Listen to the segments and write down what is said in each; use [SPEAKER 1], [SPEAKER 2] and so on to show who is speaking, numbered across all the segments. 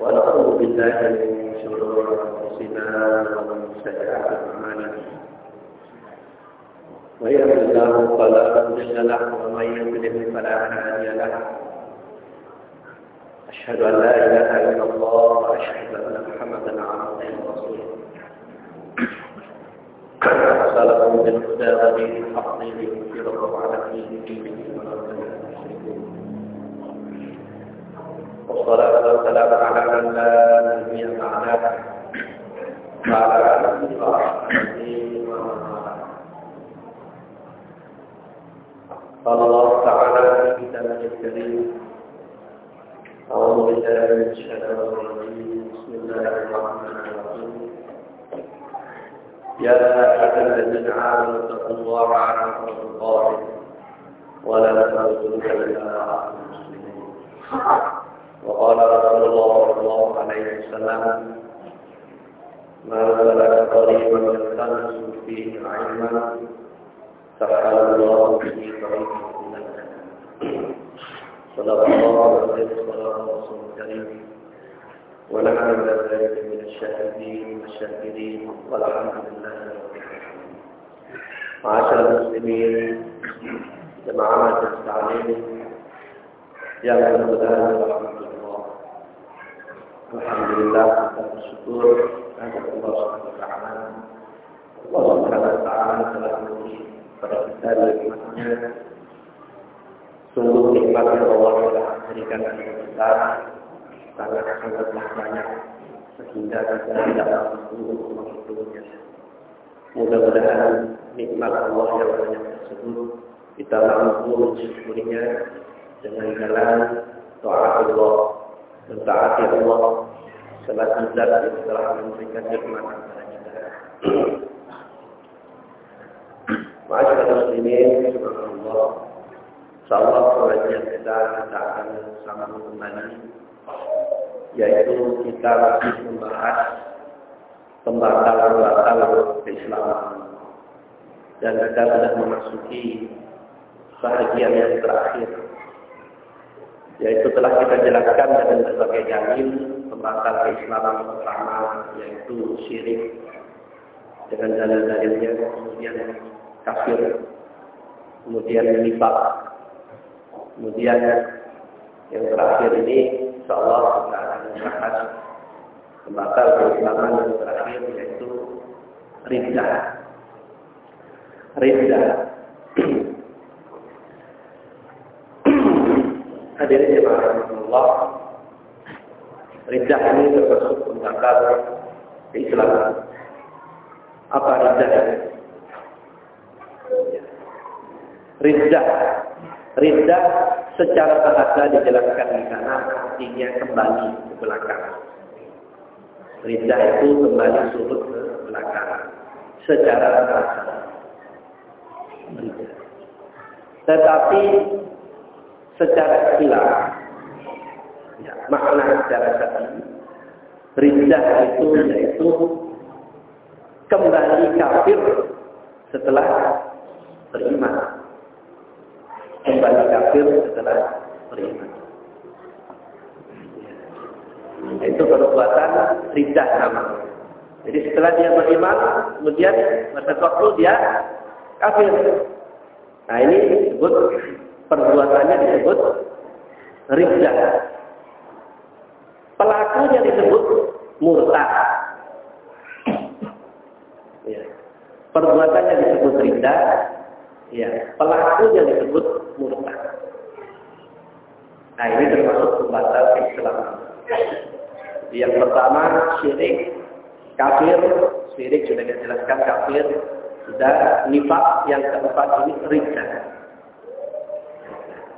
[SPEAKER 1] ونعوذ بالله من شرور أنفسنا ومن سيئات أعمالنا. من يهد الله فلا مضل له ومن يضلل فلا هادي له. أشهد أن لا إله إلا الله وأشهد أن محمدا عبده ورسوله. أرسله بالهدى ودين الحق ليظهره على دين دينه والصلاة والسلام على من لا نبي بعده وعلى آله وصحبه قال الله تعالى في كتابه الكريم. أعوذ بالله من الشيطان الرجيم. بسم الله الرحمن الرحيم. يا أيها الذين آمنوا اتقوا الله حق تقاته ولا تموتن إلا وأنتم مسلمون. وقال رسول الله صلى الله عليه وسلم ما سلك طريقا يلتمس فيه علما سهل الله به طريقا إلى الجنة. صدق الله عليه وصدق رسول الكريم. ونحن من ذلك من الشاهدين والشاكرين والحمد لله رب العالمين. معاشر المسلمين جماعة التعليم يا mudah-mudahan rahmatullah Alhamdulillah kita bersyukur kepada Allah Subhanahu wa taala. Allah Subhanahu wa taala telah memberi kepada kita nikmatnya Sungguh nikmat yang Allah telah berikan kepada kita sangat-sangatlah banyak sehingga kita tidak mampu menghitungnya. Mudah-mudahan nikmat Allah yang banyak tersebut kita mampu mensyukurinya dengan jalan taat Allah mentaati Allah. Selaku zat yang telah memberikan nikmat. Kepada kita. Masyarakat muslimin, subhanallah, Insyaallah pengajian kita kita akan sambung kembali yaitu kita masih membahas pembatal-pembatal keislaman dan kita sudah memasuki bahagian yang terakhir yaitu telah kita jelaskan dengan berbagai dalil pembatal keislaman pertama yaitu syirik dengan dalil-dalilnya kemudian kafir kemudian nifak Kemudian yang terakhir ini insya Allah kita akan membahas pembatal keislaman yang terakhir yaitu ridha. Ridha. Hadirin jemaah Allah. Ridha ini termasuk pembatal keislaman. Apa ridha? Ridha Ridha secara bahasa dijelaskan di sana artinya kembali ke belakang. Ridha itu kembali surut ke belakang secara bahasa. Tetapi secara istilah, ya, makna secara syar'i, ridha itu yaitu kembali kafir setelah beriman kembali kafir setelah beriman. Itu perbuatan ridah nama. Jadi setelah dia beriman, kemudian waktu dia kafir. Nah ini disebut perbuatannya disebut ridah. Pelakunya disebut murtad. Ya. Perbuatannya disebut ridah, ya pelakunya disebut murtad. Nah ini termasuk pembatal Islam. Yang pertama syirik, kafir, syirik sudah dijelaskan kafir, sudah nifak, yang keempat ini ridha.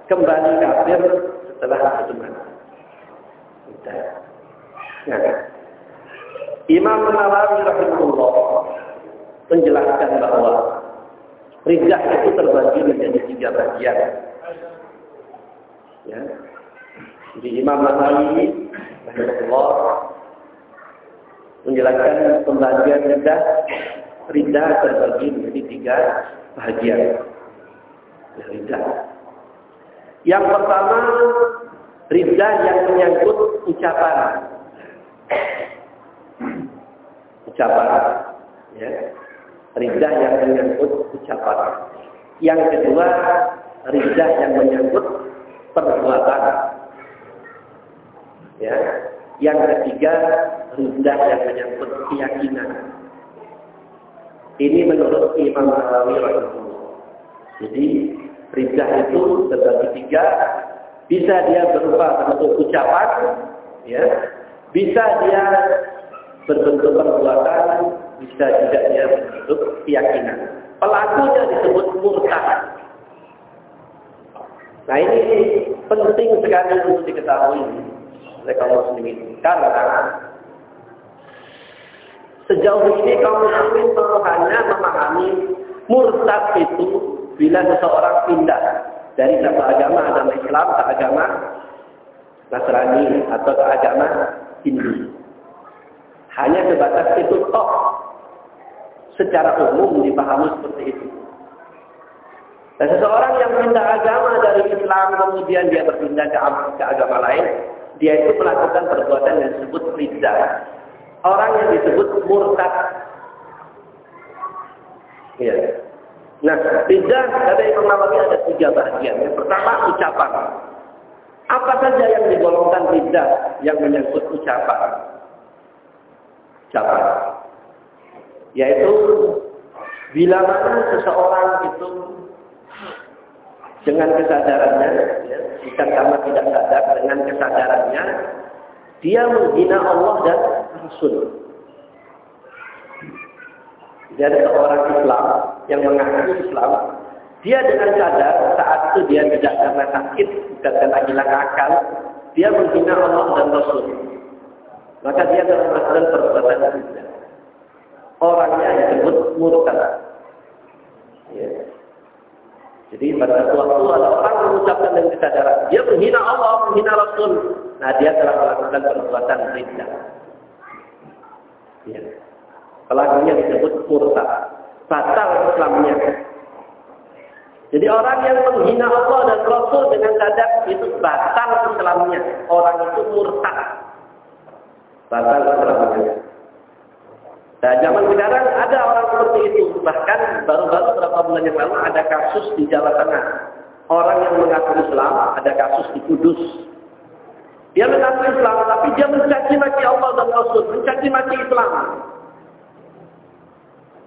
[SPEAKER 1] Kembali kafir setelah beriman. Nah, Imam Nawawi rahimahullah menjelaskan bahwa Ridha itu terbagi menjadi tiga bagian. Ya. Di Imam Nawawi rahimahullah menjelaskan pembagian ridha ridha terbagi menjadi tiga bagian. Ya. Yang pertama Ridha yang menyangkut ucapan. Ucapan. Ya. Ridha yang menyangkut ucapan. Yang kedua, ridha yang menyangkut perbuatan. Ya. Yang ketiga, ridha yang menyangkut keyakinan. Ini menurut Imam Nawawi Jadi ridha itu terbagi tiga. Bisa dia berupa bentuk ucapan, ya. Bisa dia berbentuk perbuatan, bisa juga dia berbentuk keyakinan. Pelakunya disebut murtad. Nah ini penting sekali untuk diketahui oleh kaum muslimin. Karena sejauh ini kaum muslimin hanya memahami murtad itu bila seseorang pindah dari satu agama agama Islam ke agama Nasrani atau ke agama Hindu. Hanya sebatas itu toh secara umum dipahami seperti itu. Dan seseorang yang pindah agama dari Islam kemudian dia berpindah ke, ke agama lain, dia itu melakukan perbuatan yang disebut ridha. Orang yang disebut murtad. Ya. Nah, ridha kata Imam Nawawi ada tiga bagian. Yang pertama ucapan. Apa saja yang digolongkan ridha yang menyangkut ucapan? Ucapan. Yaitu bila mana seseorang itu dengan kesadarannya, ya, kamu tidak sadar dengan kesadarannya, dia menghina Allah dan Rasul. Jadi seorang Islam yang mengaku Islam, dia dengan sadar saat itu dia tidak karena sakit, bukan karena hilang akal, dia menghina Allah dan Rasul. Maka dia telah melakukan perbuatan tidak. Orangnya disebut murtad. Ya. Jadi pada suatu waktu ada orang mengucapkan dengan kesadaran, dia menghina Allah, menghina Rasul. Nah dia telah melakukan perbuatan ridha. Ya. Pelakunya disebut murtad. Batal Islamnya. Jadi orang yang menghina Allah dan Rasul dengan sadar itu batal Islamnya. Orang itu murtad. Batal Islamnya. Nah, zaman sekarang ada orang seperti itu. Bahkan baru-baru beberapa bulan yang lalu ada kasus di Jawa Tengah. Orang yang mengaku Islam, ada kasus di Kudus. Dia mengaku Islam, tapi dia mencaci maki Allah dan Rasul, mencaci maki Islam.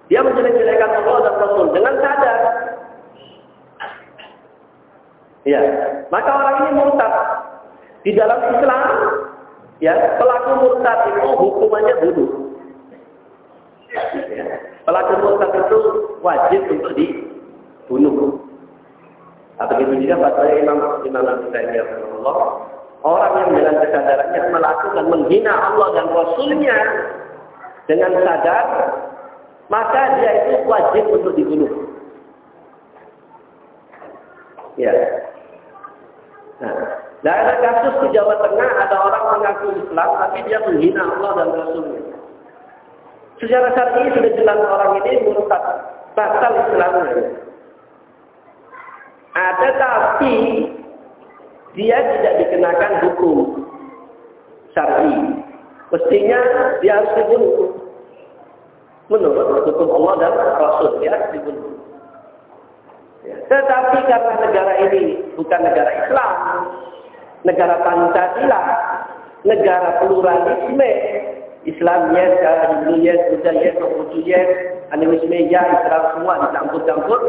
[SPEAKER 1] Dia menjelek-jelekan Allah dan Rasul dengan sadar. Ya, maka orang ini murtad. Di dalam Islam, ya pelaku murtad itu hukumannya bunuh. Pelaku murtad itu wajib untuk dibunuh. Atau begitu juga pada Imam Imam Al-Taimiyah Allah, orang yang dengan kesadarannya melakukan menghina Allah dan Rasulnya dengan sadar, maka dia itu wajib untuk dibunuh. Ya. Nah, dan ada kasus di Jawa Tengah ada orang mengaku Islam tapi dia menghina Allah dan Rasulnya. Secara syar'i sudah jelas orang ini murtad, batal Islamnya. Ada tapi dia tidak dikenakan hukum syar'i. Mestinya dia harus dibunuh. Menurut hukum Allah dan Rasul dia harus dibunuh. Ya. Tetapi karena negara ini bukan negara Islam, negara Pancasila, negara pluralisme, Islam yes, Hindu yes, Buddha yes, Konghucu yes, animisme ya, Islam semua dicampur-campur.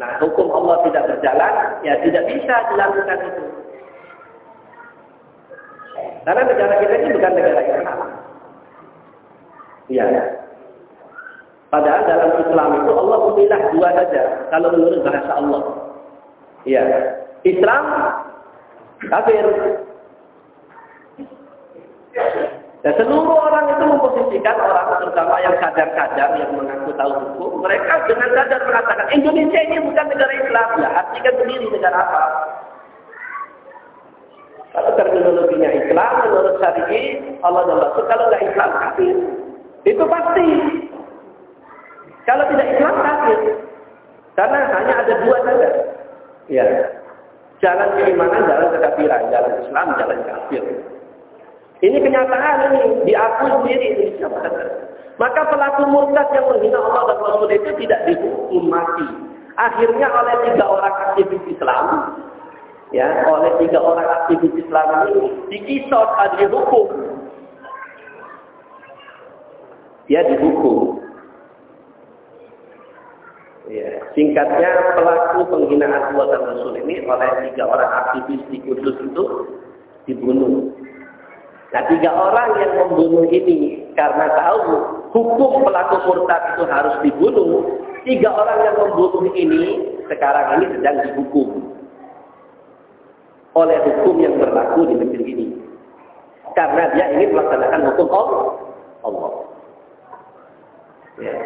[SPEAKER 1] Nah, hukum Allah tidak berjalan, ya tidak bisa dilakukan itu. Karena negara kita ini bukan negara Islam. Iya. Padahal dalam Islam itu Allah memilah dua saja, kalau menurut bahasa Allah. Iya. Islam, kafir. Dan seluruh orang itu memposisikan orang terutama yang sadar-sadar yang mengaku tahu hukum, mereka dengan sadar mengatakan Indonesia ini bukan negara Islam, ya artikan sendiri negara apa? Kalau terminologinya Islam, menurut syari'i, Allah dan Rasul, kalau nggak Islam, kafir. Itu pasti. Kalau tidak Islam, kafir. Karena hanya ada dua saja. Ya. Jalan keimanan, jalan kekafiran, jalan Islam, jalan kafir. Ini kenyataan ini diakui sendiri Indonesia Maka pelaku murtad yang menghina Allah dan Rasul itu tidak dihukum mati. Akhirnya oleh tiga orang aktivis Islam, ya, oleh tiga orang aktivis Islam ini dikisos, dihukum. Dia dihukum. Ya. Singkatnya pelaku penghinaan dan Rasul ini oleh tiga orang aktivis di Kudus itu dibunuh. Nah tiga orang yang membunuh ini karena tahu hukum pelaku murtad itu harus dibunuh. Tiga orang yang membunuh ini sekarang ini sedang dihukum oleh hukum yang berlaku di negeri ini. Karena dia ingin melaksanakan hukum Allah.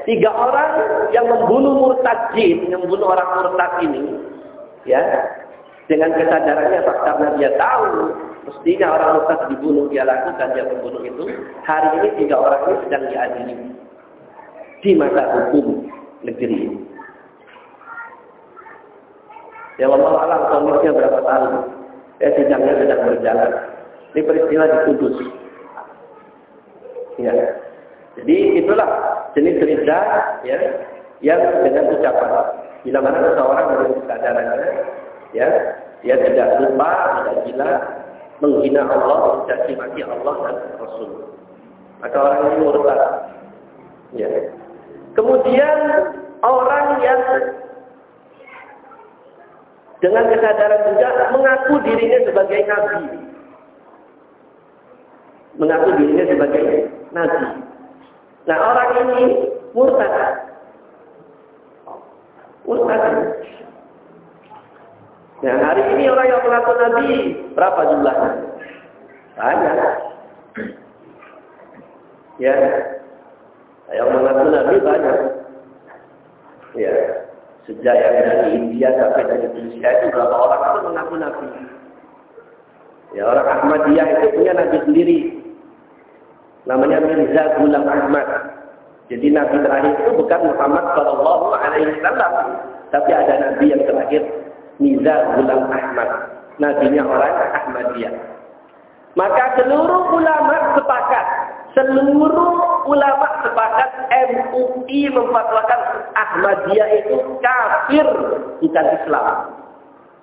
[SPEAKER 1] Tiga orang yang membunuh murtad jin, yang membunuh orang murtad ini, ya, dengan kesadarannya karena dia tahu mestinya orang murtad dibunuh dia lakukan dia membunuh itu. Hari ini tiga orang ini sedang diadili di masa hukum negeri ini. Ya Allah alam kondisinya berapa tahun? Ya sidangnya sedang berjalan. Ini peristiwa di Kudus. Ya. Jadi itulah jenis cerita ya yang dengan ucapan. Bila mana seseorang dengan kesadarannya ya dia tidak lupa tidak gila menghina Allah dan mati Allah dan Rasul. Maka orang ini murtad ya. Kemudian orang yang dengan kesadaran juga mengaku dirinya sebagai nabi. Mengaku dirinya sebagai nabi Nah orang ini murtad. Murtad. Nah hari ini orang yang mengaku Nabi berapa jumlahnya? Banyak. Ya. Yang mengaku Nabi banyak. Ya. Sejak yang dari India sampai dari Indonesia itu berapa orang itu mengaku Nabi. Ya orang Ahmadiyah itu punya Nabi sendiri. Namanya Mirza Gulam Ahmad. Jadi Nabi terakhir itu bukan Muhammad Shallallahu Alaihi Wasallam, tapi ada Nabi yang terakhir Mirza Gulam Ahmad. Nabinya orang Ahmadiyah. Maka seluruh ulama sepakat, seluruh ulama sepakat MUI memfatwakan Ahmadiyah itu kafir bukan Islam.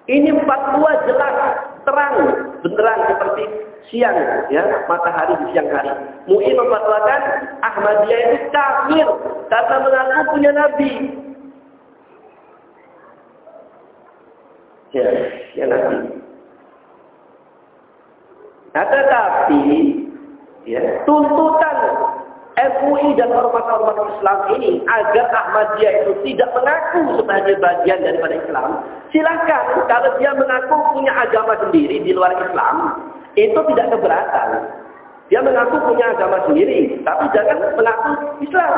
[SPEAKER 1] Ini fatwa jelas, terang, beneran seperti siang ya matahari di siang hari. MUI memfatwakan Ahmadiyah itu kafir karena mengaku punya nabi. Ya, ya nabi. Nah, tetapi ya, tuntutan MUI dan ormas-ormas Islam ini agar Ahmadiyah itu tidak mengaku sebagai bagian daripada Islam. Silahkan kalau dia mengaku punya agama sendiri di luar Islam, itu tidak keberatan. Dia mengaku punya agama sendiri, tapi jangan mengaku Islam.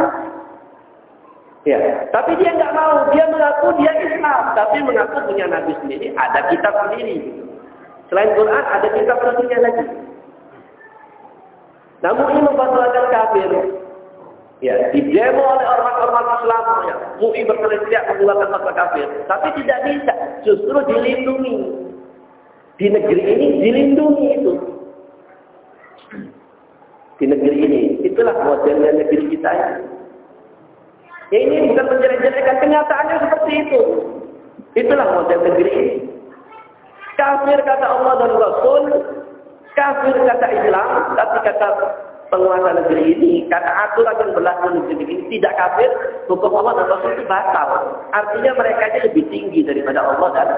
[SPEAKER 1] Ya, tapi dia nggak mau. Dia mengaku dia Islam, tapi mengaku punya nabi sendiri. Ada kitab sendiri. Selain Quran, ada kitab sendiri lagi. Namun ini memfatwakan kafir. Ya, didemo oleh orang-orang Islam. Ya, MUI berteriak mengeluarkan fatwa kafir. Tapi tidak bisa. Justru dilindungi. Di negeri ini dilindungi itu. Di negeri ini. Itulah modelnya negeri kita ini. Ya ini bukan menjelek-jelekan kenyataannya seperti itu. Itulah model negeri ini. Kafir kata Allah dan Rasul, kafir kata Islam, tapi kata penguasa negeri ini, kata aturan yang berlaku di negeri ini tidak kafir, hukum Allah dan Rasul itu batal. Artinya mereka ini lebih tinggi daripada Allah dan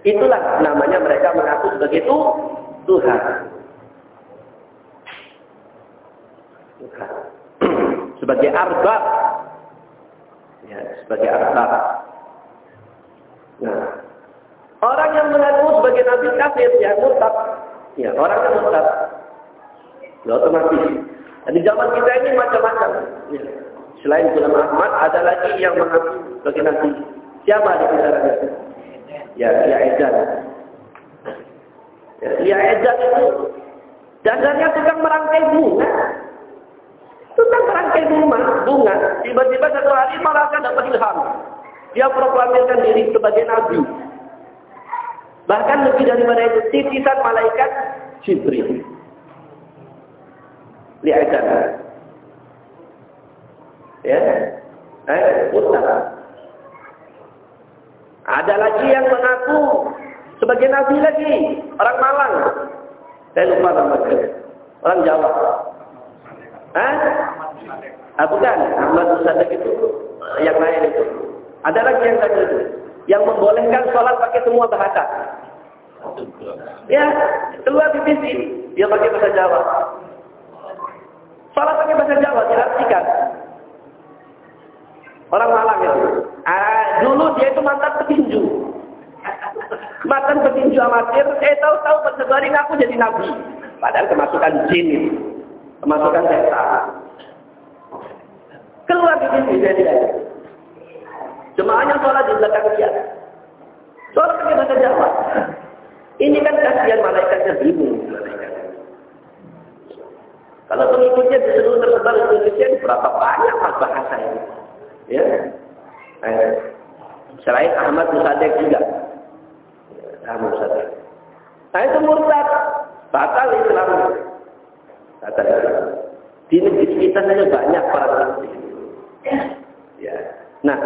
[SPEAKER 1] Itulah namanya mereka mengaku sebagai itu Tuhan. Sebagai arbab. Ya, sebagai arbab. Nah, orang yang mengaku sebagai nabi kafir ya murtad. Ya, orang yang murtad. Ya, otomatis. Dan di zaman kita ini macam-macam. Ya. Selain ulama Ahmad, ada lagi yang mengaku sebagai nabi. Siapa di antaranya? Ya, ya edan. Ya, ya edan itu dasarnya tukang merangkai bunga. Tukang merangkai bunga, bunga. Tiba-tiba satu hari merasa dapat ilham. Dia proklamirkan diri sebagai nabi. Bahkan lebih daripada itu, titisan malaikat Jibril. Lihat Ya. Eh, utara. Ada lagi yang mengaku sebagai nabi lagi, orang Malang. Saya lupa namanya. Orang Jawa. Hah? Ah, bukan, Ahmad Musadak itu yang lain itu. Ada lagi yang satu itu. Yang membolehkan sholat pakai semua bahasa. Ya, keluar di TV. Dia pakai bahasa Jawa. Sholat pakai bahasa Jawa, diartikan. Orang Malang itu. Ah, dulu dia itu mantan petinju. Mantan petinju amatir, eh tahu-tahu bersebarin aku jadi nabi. Padahal kemasukan jin itu. Kemasukan setan. Keluar di sini dia. Jemaahnya sholat di belakang dia. Sholat pakai bahasa Jawa. Ini kan kasihan malaikatnya bingung. Kalau pengikutnya di seluruh tersebar di Indonesia, berapa banyak bahasa ini? Ya. Eh, selain Ahmad Musadek juga. Ahmad Musadek. Nah itu murtad. Batal Islam. Batal Islam. Di negeri kita saja banyak para. Ya. Nah,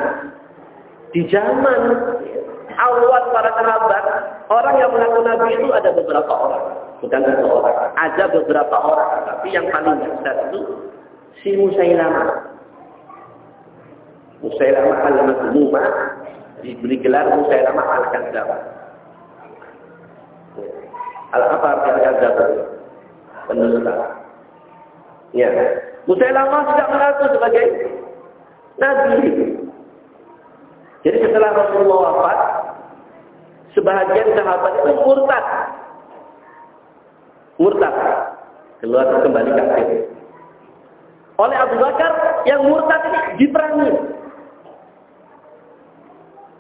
[SPEAKER 1] di zaman awal para sahabat, orang yang mengaku Nabi itu ada beberapa orang. Bukan satu orang. Ada beberapa orang. Tapi yang paling besar itu si Musailamah. Musailamah al-Mazmumah diberi gelar Musailamah al-Kadzab. Al-apa arti al-Kadzab? Pendusta. Ya. Musailamah tidak mengaku sebagai Nabi. Jadi setelah Rasulullah wafat, sebahagian sahabat itu murtad. Murtad. Keluar kembali kafir. Oleh Abu Bakar, yang murtad ini diperangi.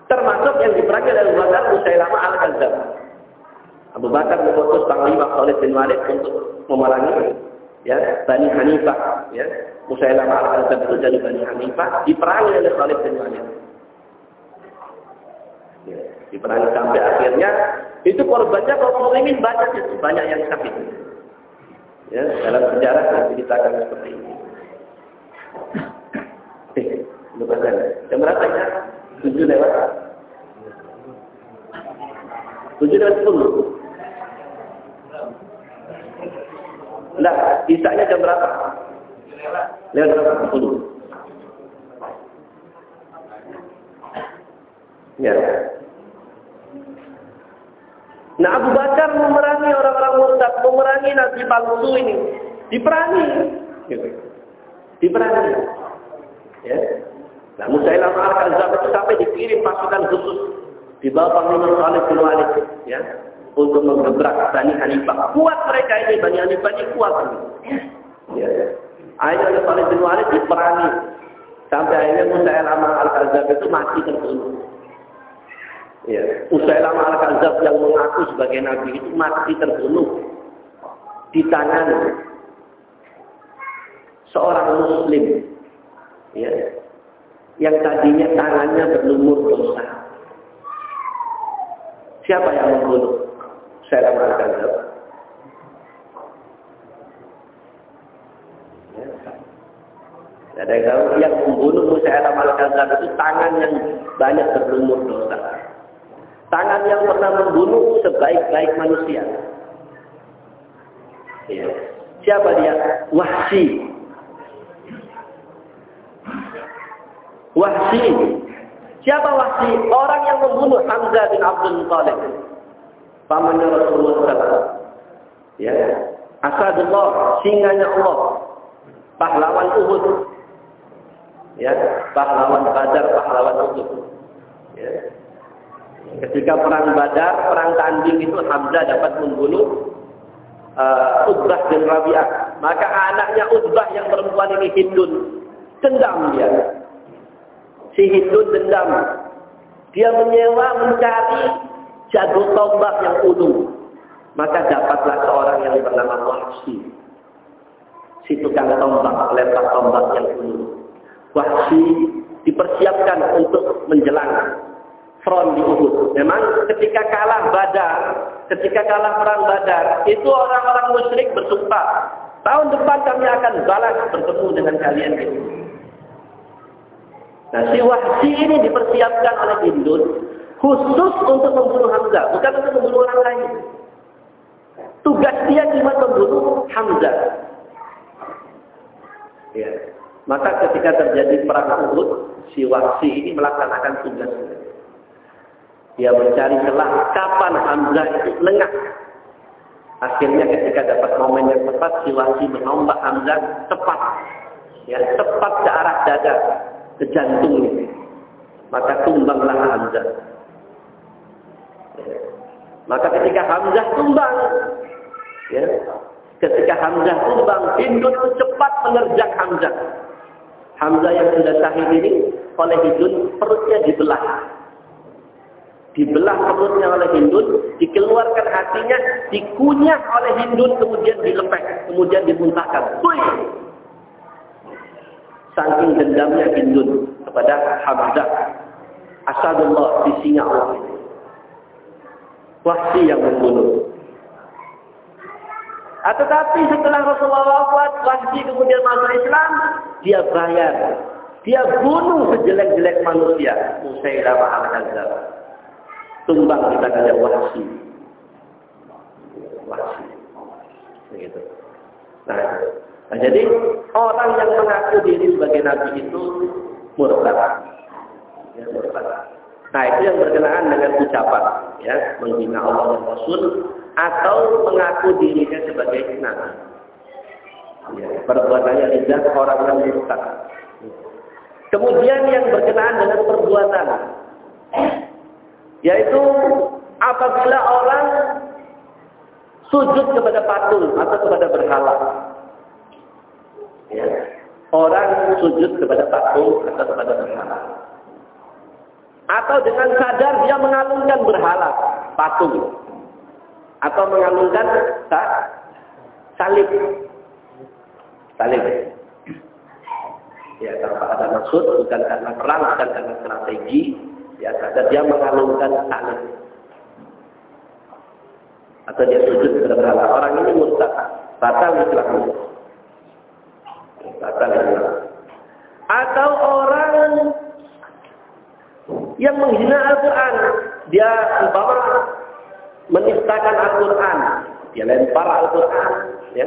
[SPEAKER 1] Termasuk yang diperangi oleh Abu Bakar Musailamah al-Kadzab. Abu Bakar mengutus Panglima Khalid bin Walid untuk memerangi ya Bani Hanifah ya Musailamah al-Kadzab itu dari Bani Hanifah diperangi oleh Khalid bin Walid. Ya, diperangi sampai akhirnya itu korbannya kaum muslimin banyak itu banyak yang sakit. Ya, dalam sejarah diceritakan seperti ini. Lupa saya. Jam berapa ya? Tujuh lewat. Tujuh lewat sepuluh. Nah, isaknya jam berapa? Lewat berapa? Sepuluh. Ya. Nah Abu Bakar memerangi orang-orang murtad, memerangi nabi palsu ini. Diperangi. Gitu. Diperangi. Ya. Nah Musailamah al-Kadzab itu sampai dikirim pasukan khusus di bawah Panglima Khalid bin Walid ya untuk menggebrak Bani Hanifah. Kuat mereka ini Bani Hanifah ini kuat ini. Ya. Akhirnya Khalid bin Walid diperangi sampai akhirnya Musailamah al-Kadzab itu mati terbunuh. Ya, Usailamah al-Kadzab yang mengaku sebagai nabi itu mati terbunuh di tangan seorang muslim. Ya. Yang tadinya tangannya berlumur dosa. Siapa yang membunuh Usailamah al-Kadzab? Ya. Ada yang yang membunuh Musailamah al-Kadzab itu tangan yang banyak berlumur dosa. Tangan yang pernah membunuh sebaik-baik manusia. Ya. Siapa dia? Wahsi. Wahsi. Siapa Wahsi? Orang yang membunuh Hamzah bin Abdul Muttalib. Pamannya Rasulullah SAW. Ya. Asadullah, singanya Allah. Pahlawan Uhud. Ya, pahlawan Badar, pahlawan Uhud. Ya. Ketika perang Badar, perang tanding itu Hamzah dapat membunuh uh, Utbah bin Rabi'ah. Maka anaknya Utbah yang perempuan ini Hindun. Dendam dia. Si dendam. Dia menyewa mencari jago tombak yang ulu. Maka dapatlah seorang yang bernama Wahsi. Si tukang tombak, lempar tombak yang ulu. Wahsi dipersiapkan untuk menjelang front di Uhud. Memang ketika kalah Badar, ketika kalah perang Badar, itu orang-orang musyrik bersumpah, tahun depan kami akan balas bertemu dengan kalian di Uhud. Nah, si Wahsi ini dipersiapkan oleh Hindun khusus untuk membunuh Hamzah, bukan untuk membunuh orang lain. Tugas dia cuma membunuh Hamzah. Ya. Maka ketika terjadi perang Uhud, si Wahsi ini melaksanakan tugas dia mencari celah kapan Hamzah itu lengah. Akhirnya ketika dapat momen yang tepat, si Wahsi menombak Hamzah tepat. Ya, tepat ke arah dada, ke jantungnya. Maka tumbanglah Hamzah. Maka ketika Hamzah tumbang, ya, ketika Hamzah tumbang, Hindun cepat menerjang Hamzah. Hamzah yang sudah sahih ini oleh Hindun perutnya dibelah dibelah perutnya oleh Hindun, dikeluarkan hatinya, dikunyah oleh Hindun, kemudian dilepek, kemudian dimuntahkan. Hui! Saking dendamnya Hindun kepada Hamzah. Asadullah, sisinya Allah. Wahsi yang membunuh. Ah, tetapi setelah Rasulullah wafat, Wahsi kemudian masuk Islam, dia bayar. Dia bunuh sejelek-jelek manusia. Musailamah al-Kadzab tumbang di tangannya wahsi. Wahsi. Begitu. Nah, nah, jadi orang yang mengaku diri sebagai nabi itu murtad. Ya, murtad. Nah, itu yang berkenaan dengan ucapan, ya, menghina Allah dan Rasul atau mengaku dirinya sebagai nabi. Ya, perbuatannya lidah orang yang murtad. Kemudian yang berkenaan dengan perbuatan yaitu apabila orang sujud kepada patung atau kepada berhala. Ya. Orang sujud kepada patung atau kepada berhala. Atau dengan sadar dia mengalungkan berhala, patung. Atau mengalungkan salib. Salib. Ya, tanpa ada maksud, bukan karena perang, bukan karena strategi, Ya, dan dia mengalungkan tangan. Atau dia sujud kepada Orang ini murtad. Batal Islamnya. Batal Islam. Atau orang yang menghina Al-Quran. Dia umpama menistakan Al-Quran. Dia lempar Al-Quran. Ya.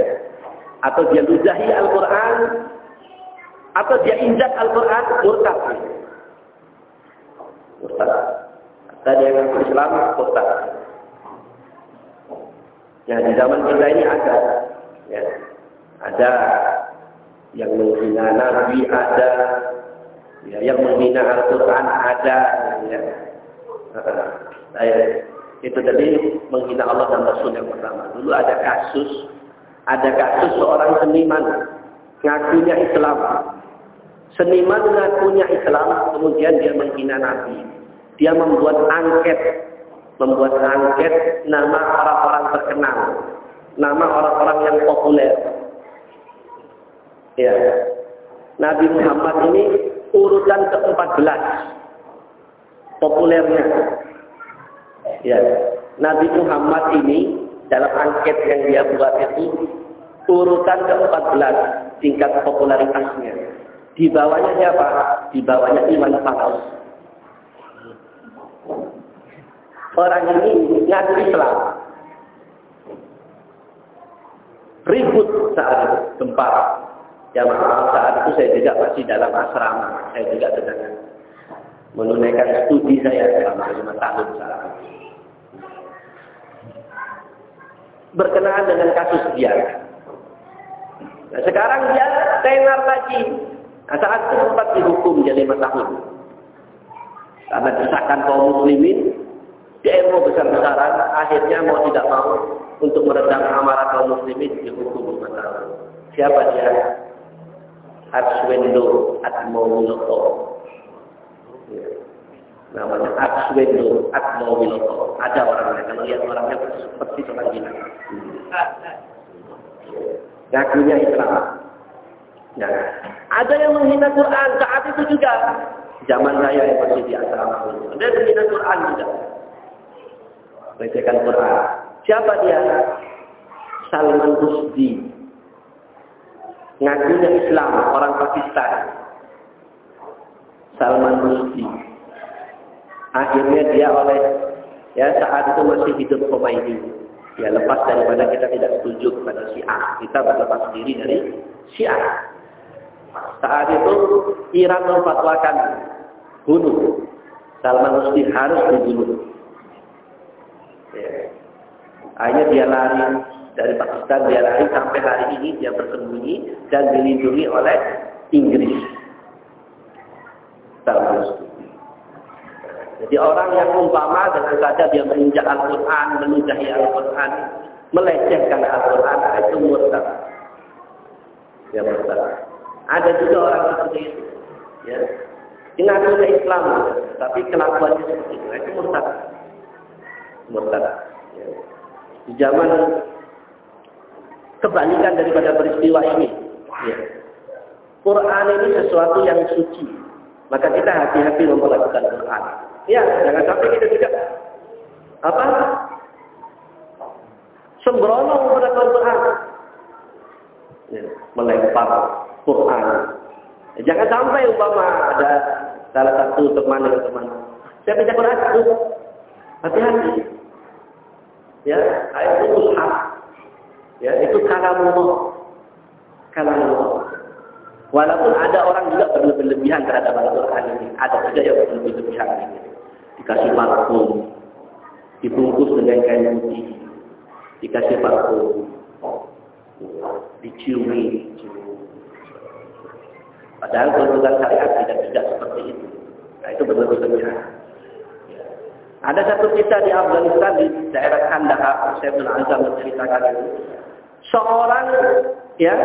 [SPEAKER 1] Atau dia ludahi Al-Quran. Atau dia injak Al-Quran. Murtad. Ustaz. Tadi yang Islam Ustaz. Ya di zaman kita ini ada, ya, ada yang menghina Nabi ada, ya, yang menghina Al-Quran ada, ya. Saya itu tadi menghina Allah dan Rasul yang pertama. Dulu ada kasus, ada kasus seorang seniman ngakunya Islam, Seniman mengakunya Islam, kemudian dia menghina Nabi. Dia membuat angket, membuat angket nama orang-orang terkenal, nama orang-orang yang populer. Ya, Nabi Muhammad ini urutan ke-14 populernya. Ya, Nabi Muhammad ini dalam angket yang dia buat itu urutan ke-14 tingkat popularitasnya. Di bawahnya siapa? Di bawahnya Iman. Orang ini ngaku Islam. Ribut saat itu, gempar. Jamaah saat itu saya juga masih dalam asrama. Saya juga sedang menunaikan studi saya selama lima tahun. Berkenaan dengan kasus dia. Nah, sekarang dia tenar lagi Nah, saat sempat dihukum jadi lima tahun. Karena desakan kaum muslimin, demo besar-besaran, akhirnya mau tidak mau untuk meredam amarah kaum muslimin dihukum lima tahun. Siapa dia? Arswendo Atmawiloko. Ya. Namanya Arswendo Atmawiloko. Ada orangnya, kalau lihat orangnya seperti orang gila. Ngakunya Islam. Ya. Ada yang menghina Quran saat itu juga. Zaman saya yang masih di asrama. Ada pembina Quran juga. Bacakan Quran. Siapa dia? Salman Rusdi. Ngakunya Islam, orang Pakistan. Salman Rusdi. Akhirnya dia oleh ya saat itu masih hidup Khomeini. Ya lepas daripada kita tidak setuju kepada Syiah, kita berlepas diri dari Syiah. Saat itu Iran memfatwakan bunuh. Salman Rushdie harus dibunuh. Ya. Akhirnya dia lari dari Pakistan, dia lari sampai hari ini dia bersembunyi dan dilindungi oleh Inggris. Salman Rushdie. Jadi orang yang umpama dengan saja dia menginjak Al-Quran, meludahi Al-Quran, melecehkan Al-Quran, itu murtad. Ya murtad. Ada juga orang seperti itu. Ya. Mengaku Islam, tapi kelakuannya seperti itu. Itu murtad. Murtad. Ya. Di zaman kebalikan daripada peristiwa ini. Ya. Quran ini sesuatu yang suci. Maka kita hati-hati memperlakukan Quran. Ya, jangan sampai kita juga apa? Sembrono kepada Quran. Ya, melempar Quran. Jangan sampai umpama ada salah satu teman dengan teman. Saya baca Quran. Hati-hati. Ya, ayat itu mushaf. Ya, itu kalamullah. Kalamullah. Walaupun ada orang juga berlebihan terhadap Al-Quran ini. Ada juga yang berlebihan ini. Dikasih parfum. Dibungkus dengan kain putih. Dikasih parfum. Diciumi. Padahal tuntutan syariat tidak tidak seperti itu. Nah, itu benar-benar Ada satu kisah di Afghanistan di daerah Kandahar, saya bin Azam menceritakan itu. Seorang ya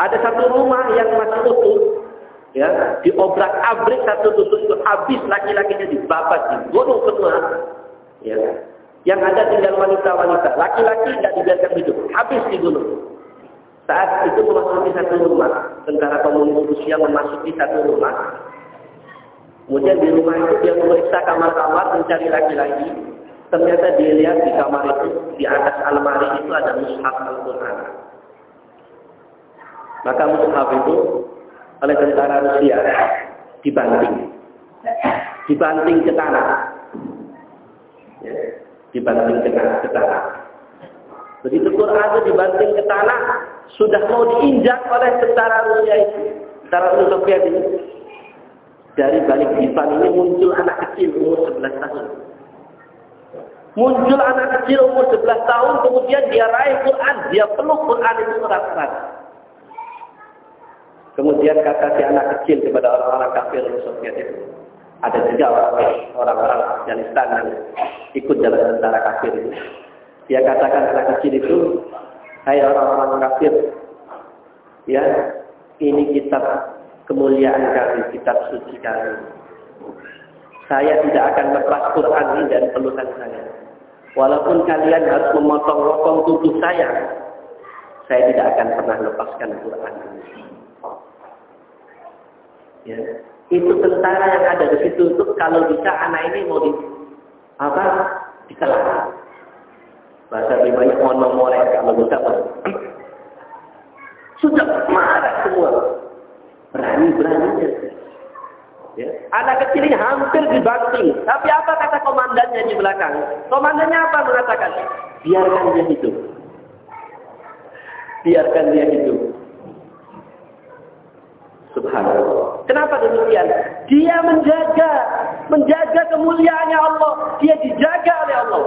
[SPEAKER 1] ada satu rumah yang masih utuh ya diobrak-abrik satu dusun itu habis laki-lakinya dibabat dibunuh semua ya yang ada tinggal wanita-wanita laki-laki tidak dibiarkan hidup habis dibunuh saat itu memasuki satu rumah, tentara komunis Rusia memasuki satu rumah. Kemudian di rumah itu dia memeriksa kamar-kamar mencari laki-laki. Ternyata dia lihat di kamar itu, di atas almari itu ada mushaf Al-Quran. Maka mushaf itu oleh tentara Rusia dibanting. Dibanting ke tanah. Ya, dibanting ke tanah. Ke tanah. Begitu Quran itu dibanting ke tanah, sudah mau diinjak oleh tentara Rusia itu, tentara Uni Soviet ini. Dari balik dipan ini muncul anak kecil umur 11 tahun. Muncul anak kecil umur 11 tahun, kemudian dia raih Quran, dia peluk Quran itu erat-erat. Kemudian kata si anak kecil kepada orang-orang kafir Soviet itu. Ada juga orang-orang Afghanistan yang ikut dalam tentara kafir itu. Dia katakan anak kecil itu, Hai orang-orang kafir, ya ini kitab kemuliaan kami, kitab suci kami. Saya tidak akan lepas Quran ini dan pelukan saya. Walaupun kalian harus memotong-potong tubuh saya, saya tidak akan pernah lepaskan Quran ini. Ya. Itu tentara yang ada di situ itu kalau bisa anak ini mau di apa dikelar. Bahasa rimanya ono molek kalau bisa Sudah marah semua. Berani-beraninya. Ya. Anak kecil ini hampir dibanting. Tapi apa kata komandannya di belakang? Komandannya apa mengatakan? Biarkan dia hidup. Biarkan dia hidup. Dia menjaga, menjaga kemuliaannya Allah. Dia dijaga oleh Allah.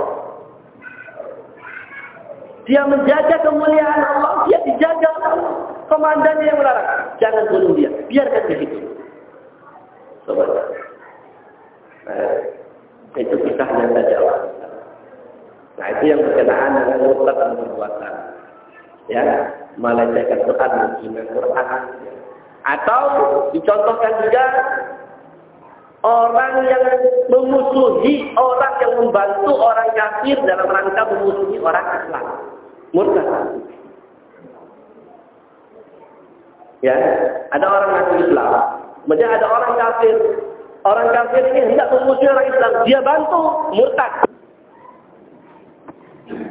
[SPEAKER 1] Dia menjaga kemuliaan Allah, dia dijaga Allah. Komandannya yang melarang, jangan bunuh dia, biarkan dia hidup. Sobat. Nah, itu kisahnya saja. Nah itu yang berkenaan dengan murtad dan perbuatan. Ya, melecehkan Quran, menghina Quran. Atau dicontohkan juga orang yang memusuhi orang yang membantu orang kafir dalam rangka memusuhi orang Islam murtad. Ya, ada orang ngaku Islam, Kemudian ada orang kafir. Orang kafir ini hendak memusuhi orang Islam. Dia bantu murtad.